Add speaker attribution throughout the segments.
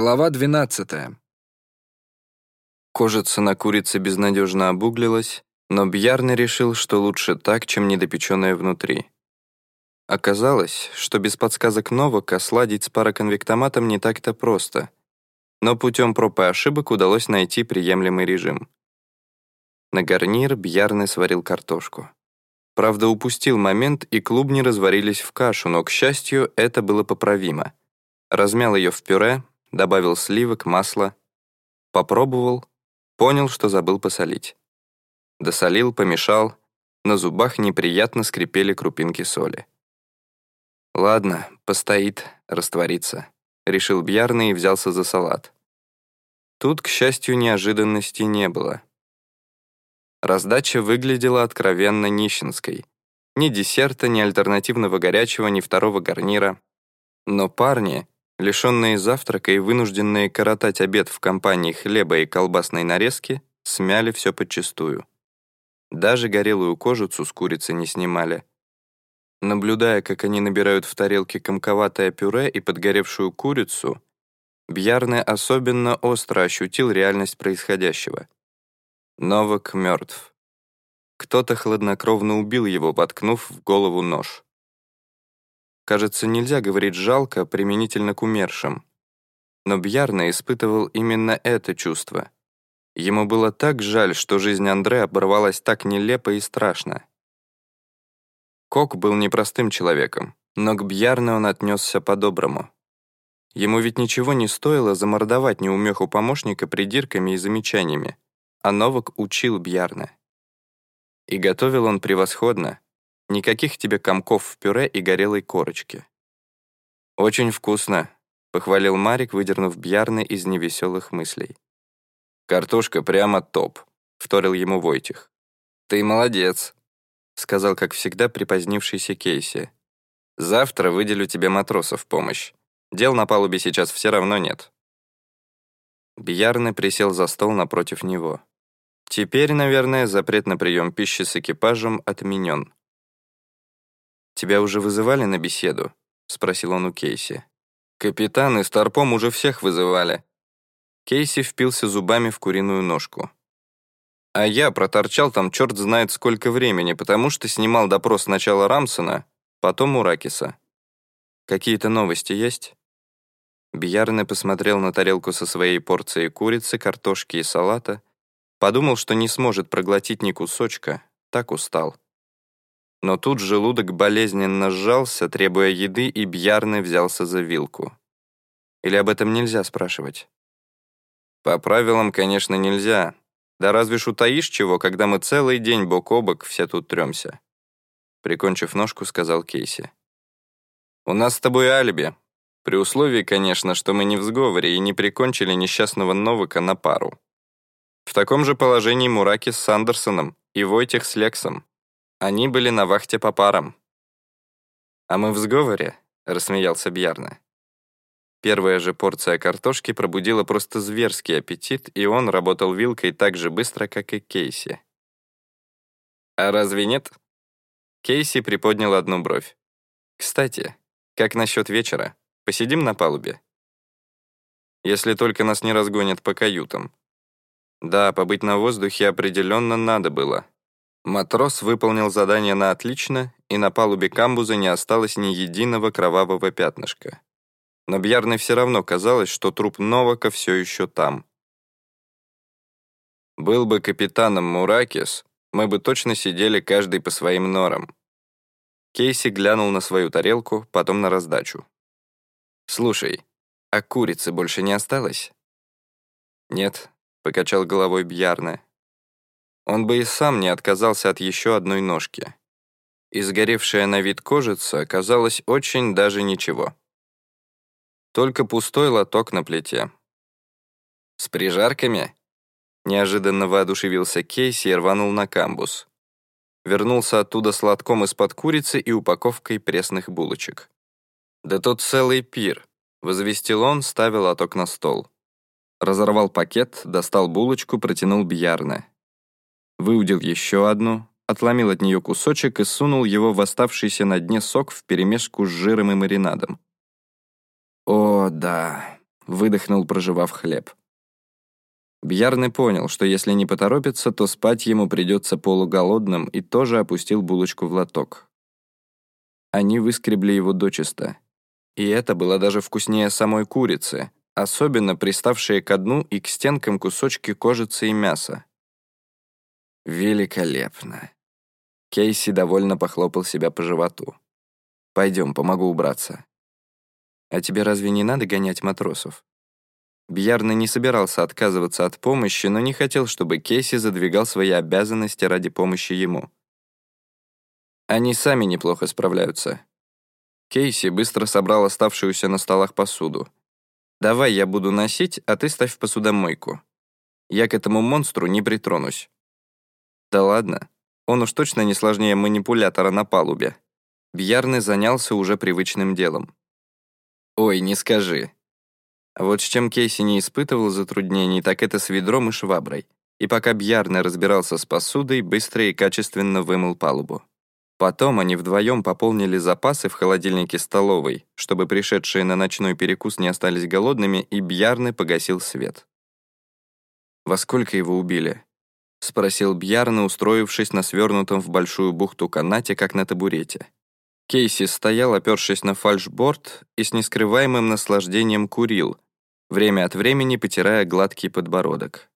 Speaker 1: Глава 12.
Speaker 2: Кожица на курице безнадежно обуглилась, но Бьярный решил, что лучше так, чем недопеченное внутри. Оказалось, что без подсказок Новака сладить с пароконвектоматом не так-то просто, но путем проб и ошибок удалось найти приемлемый режим. На гарнир Бьярный сварил картошку. Правда, упустил момент, и клубни разварились в кашу, но, к счастью, это было поправимо. Размял ее в пюре, добавил сливок, масла, попробовал, понял, что забыл посолить. Досолил, помешал, на зубах неприятно скрипели крупинки соли. «Ладно, постоит, растворится», — решил Бьярный и взялся за салат. Тут, к счастью, неожиданности не было. Раздача выглядела откровенно нищенской. Ни десерта, ни альтернативного горячего, ни второго гарнира. Но парни, лишенные завтрака и вынужденные коротать обед в компании хлеба и колбасной нарезки, смяли все подчистую. Даже горелую кожицу с курицы не снимали. Наблюдая, как они набирают в тарелке комковатое пюре и подгоревшую курицу, Бьярне особенно остро ощутил реальность происходящего. Новак мертв. Кто-то хладнокровно убил его, воткнув в голову нож. Кажется, нельзя говорить жалко применительно к умершим. Но Бьярна испытывал именно это чувство. Ему было так жаль, что жизнь Андре оборвалась так нелепо и страшно. Кок был непростым человеком, но к Бьярне он отнесся по-доброму. Ему ведь ничего не стоило замордовать неумеху помощника придирками и замечаниями, а Новак учил Бьярне. И готовил он превосходно, Никаких тебе комков в пюре и горелой корочки. «Очень вкусно», — похвалил Марик, выдернув Бьярны из невеселых мыслей. «Картошка прямо топ», — вторил ему Войтих. «Ты молодец», — сказал, как всегда, припозднившийся Кейси. «Завтра выделю тебе матросов в помощь. Дел на палубе сейчас все равно нет». Бьярны присел за стол напротив него. Теперь, наверное, запрет на прием пищи с экипажем отменен. «Тебя уже вызывали на беседу?» — спросил он у Кейси. «Капитан и Старпом уже всех вызывали». Кейси впился зубами в куриную ножку. А я проторчал там черт знает сколько времени, потому что снимал допрос сначала Рамсона, потом Уракиса. «Какие-то новости есть?» Бьярне посмотрел на тарелку со своей порцией курицы, картошки и салата, подумал, что не сможет проглотить ни кусочка, так устал. Но тут желудок болезненно сжался, требуя еды, и Бьярны взялся за вилку. Или об этом нельзя спрашивать? По правилам, конечно, нельзя. Да разве ж чего, когда мы целый день бок о бок все тут трёмся? Прикончив ножку, сказал Кейси. У нас с тобой алиби. При условии, конечно, что мы не в сговоре и не прикончили несчастного Новака на пару. В таком же положении Мураки с Сандерсоном и Войтех с Лексом. Они были на вахте по парам. «А мы в сговоре», — рассмеялся Бьярна. Первая же порция картошки пробудила просто зверский аппетит, и он работал вилкой так же быстро, как и Кейси. «А разве нет?» Кейси приподнял одну бровь. «Кстати, как насчет вечера? Посидим на палубе?» «Если только нас не разгонят по каютам». Да, побыть на воздухе определенно надо было, Матрос выполнил задание на отлично, и на палубе камбуза не осталось ни единого кровавого пятнышка. Но Бьярне все равно казалось, что труп Новака все еще там. Был бы капитаном Муракис, мы бы точно сидели каждый по своим норам. Кейси глянул на свою тарелку, потом на раздачу. «Слушай, а курицы больше не осталось?» «Нет», — покачал головой Бьярне. Он бы и сам не отказался от еще одной ножки. Изгоревшая на вид кожица оказалась очень даже ничего. Только пустой лоток на плите. «С прижарками?» Неожиданно воодушевился Кейси и рванул на камбус. Вернулся оттуда с лотком из-под курицы и упаковкой пресных булочек. «Да тут целый пир», — возвестил он, ставил лоток на стол. Разорвал пакет, достал булочку, протянул Бьярне выудил еще одну, отломил от нее кусочек и сунул его в оставшийся на дне сок вперемешку с жиром и маринадом. «О, да, выдохнул, проживав хлеб. Бьярны понял, что если не поторопится, то спать ему придется полуголодным, и тоже опустил булочку в лоток. Они выскребли его дочисто. И это было даже вкуснее самой курицы, особенно приставшие к дну и к стенкам кусочки кожицы и мяса. Великолепно. Кейси довольно похлопал себя по животу. «Пойдем, помогу убраться». «А тебе разве не надо гонять матросов?» Бьярна не собирался отказываться от помощи, но не хотел, чтобы Кейси задвигал свои обязанности ради помощи ему. Они сами неплохо справляются. Кейси быстро собрал оставшуюся на столах посуду. «Давай я буду носить, а ты ставь посудомойку. Я к этому монстру не притронусь». «Да ладно, он уж точно не сложнее манипулятора на палубе». Бьярны занялся уже привычным делом. «Ой, не скажи. Вот с чем Кейси не испытывал затруднений, так это с ведром и шваброй. И пока Бьярне разбирался с посудой, быстро и качественно вымыл палубу. Потом они вдвоем пополнили запасы в холодильнике столовой, чтобы пришедшие на ночной перекус не остались голодными, и Бьярне погасил свет. «Во сколько его убили?» — спросил Бьярне, устроившись на свернутом в большую бухту канате, как на табурете. Кейси стоял, опершись на фальшборд, и с нескрываемым наслаждением курил, время от времени потирая гладкий подбородок.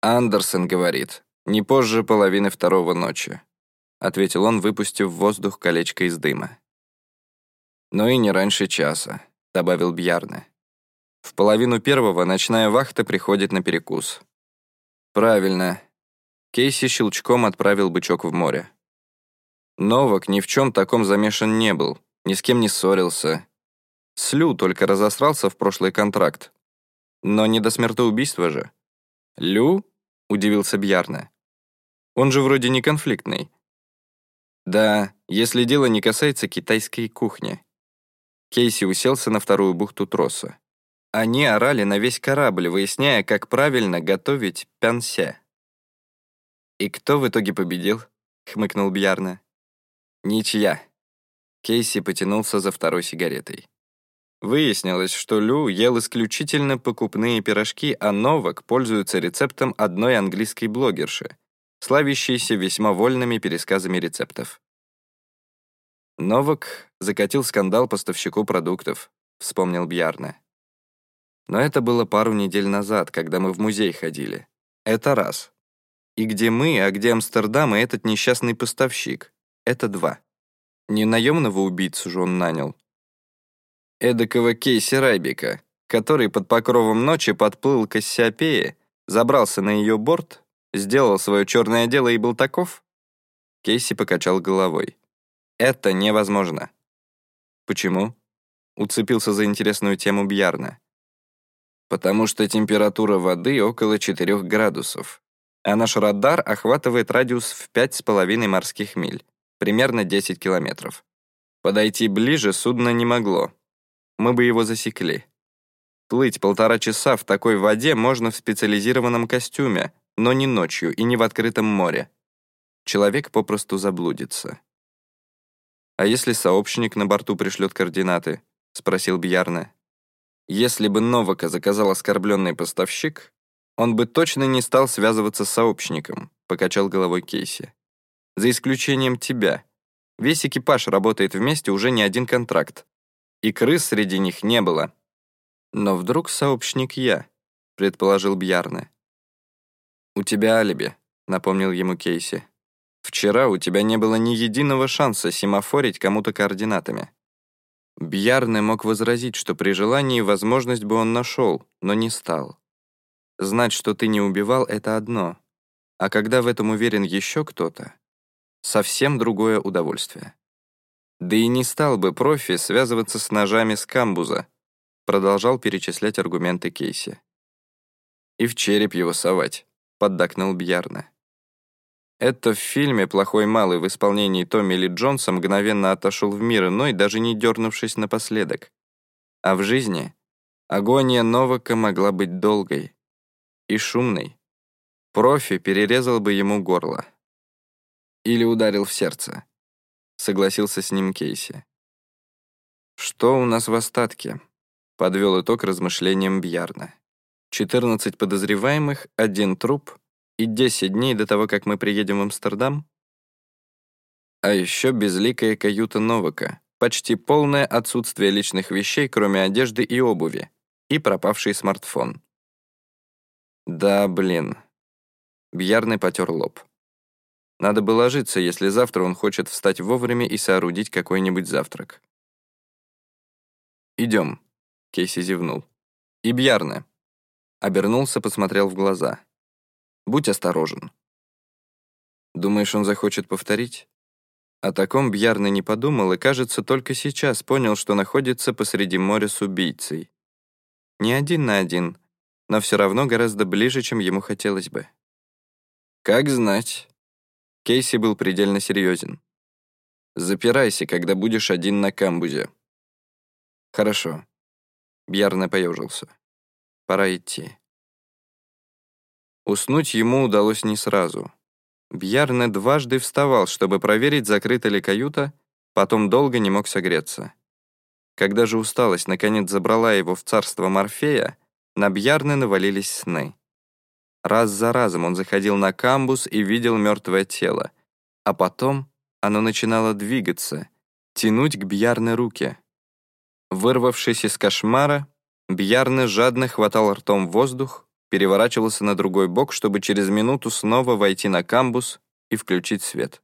Speaker 2: «Андерсон говорит, не позже половины второго ночи», ответил он, выпустив в воздух колечко из дыма. «Но и не раньше часа», — добавил Бьярне. «В половину первого ночная вахта приходит на перекус». «Правильно». Кейси щелчком отправил бычок в море. Новак ни в чем таком замешан не был, ни с кем не ссорился, с Лю только разосрался в прошлый контракт. Но не до смертоубийства же. Лю? Удивился Бьярна. Он же вроде не конфликтный. Да, если дело не касается китайской кухни. Кейси уселся на вторую бухту троса. Они орали на весь корабль, выясняя, как правильно готовить пянся. «И кто в итоге победил?» — хмыкнул Бьярна. «Ничья». Кейси потянулся за второй сигаретой. Выяснилось, что Лю ел исключительно покупные пирожки, а Новак пользуется рецептом одной английской блогерши, славящейся весьма вольными пересказами рецептов. Новак закатил скандал поставщику продуктов, вспомнил Бьярна. Но это было пару недель назад, когда мы в музей ходили. Это раз. И где мы, а где Амстердам и этот несчастный поставщик? Это два. Не наемного убийцу же он нанял, эдакого Кейси Райбика, который под покровом ночи подплыл к Кассиопее, забрался на ее борт, сделал свое черное дело и был таков? Кейси покачал головой. Это невозможно. Почему? Уцепился за интересную тему Бьярна. Потому что температура воды около 4 градусов, а наш радар охватывает радиус в 5,5 морских миль, примерно 10 километров. Подойти ближе судно не могло, мы бы его засекли. Плыть полтора часа в такой воде можно в специализированном костюме, но не ночью и не в открытом море. Человек попросту заблудится. «А если сообщник на борту пришлет координаты?» — спросил Бьярне. «Если бы Новака заказал оскорбленный поставщик, он бы точно не стал связываться с сообщником», — покачал головой Кейси. «За исключением тебя. Весь экипаж работает вместе уже не один контракт и крыс среди них не было. Но вдруг сообщник я, предположил Бьярне. «У тебя алиби», — напомнил ему Кейси. «Вчера у тебя не было ни единого шанса семафорить кому-то координатами». Бьярне мог возразить, что при желании возможность бы он нашел, но не стал. Знать, что ты не убивал, — это одно. А когда в этом уверен еще кто-то, совсем другое удовольствие. Да и не стал бы профи связываться с ножами с камбуза, продолжал перечислять аргументы Кейси. И в череп его совать, поддакнул Бьярна. Это в фильме «Плохой малый» в исполнении Томми Ли Джонса мгновенно отошел в мир иной, даже не дернувшись напоследок. А в жизни агония Новака могла быть долгой и шумной. Профи перерезал бы ему горло. Или ударил в сердце согласился с ним Кейси. «Что у нас в остатке?» — подвел итог размышлениям Бьярна. 14 подозреваемых, один труп и 10 дней до того, как мы приедем в Амстердам? А еще безликая каюта Новака, почти полное отсутствие личных вещей, кроме одежды и обуви, и пропавший смартфон. Да, блин. Бьярный потер лоб. Надо бы ложиться, если завтра он хочет встать вовремя и соорудить какой-нибудь завтрак. «Идем», — Кейси зевнул. «И Бьярне». Обернулся, посмотрел в глаза. «Будь осторожен». «Думаешь, он захочет повторить?» О таком Бьярне не подумал и, кажется, только сейчас понял, что находится посреди моря с убийцей. Не один на один, но все равно гораздо ближе, чем ему хотелось бы. «Как знать». Кейси был предельно серьезен. «Запирайся, когда будешь один на камбузе». «Хорошо». Бьярне поежился. «Пора идти». Уснуть ему удалось не сразу. Бьярне дважды вставал, чтобы проверить, закрыта ли каюта, потом долго не мог согреться. Когда же усталость наконец забрала его в царство Морфея, на Бьярне навалились сны. Раз за разом он заходил на камбус и видел мертвое тело, а потом оно начинало двигаться, тянуть к Бьярне руки. Вырвавшись из кошмара, Бьярне жадно хватал ртом воздух, переворачивался на другой бок, чтобы через минуту снова войти на камбус и включить свет.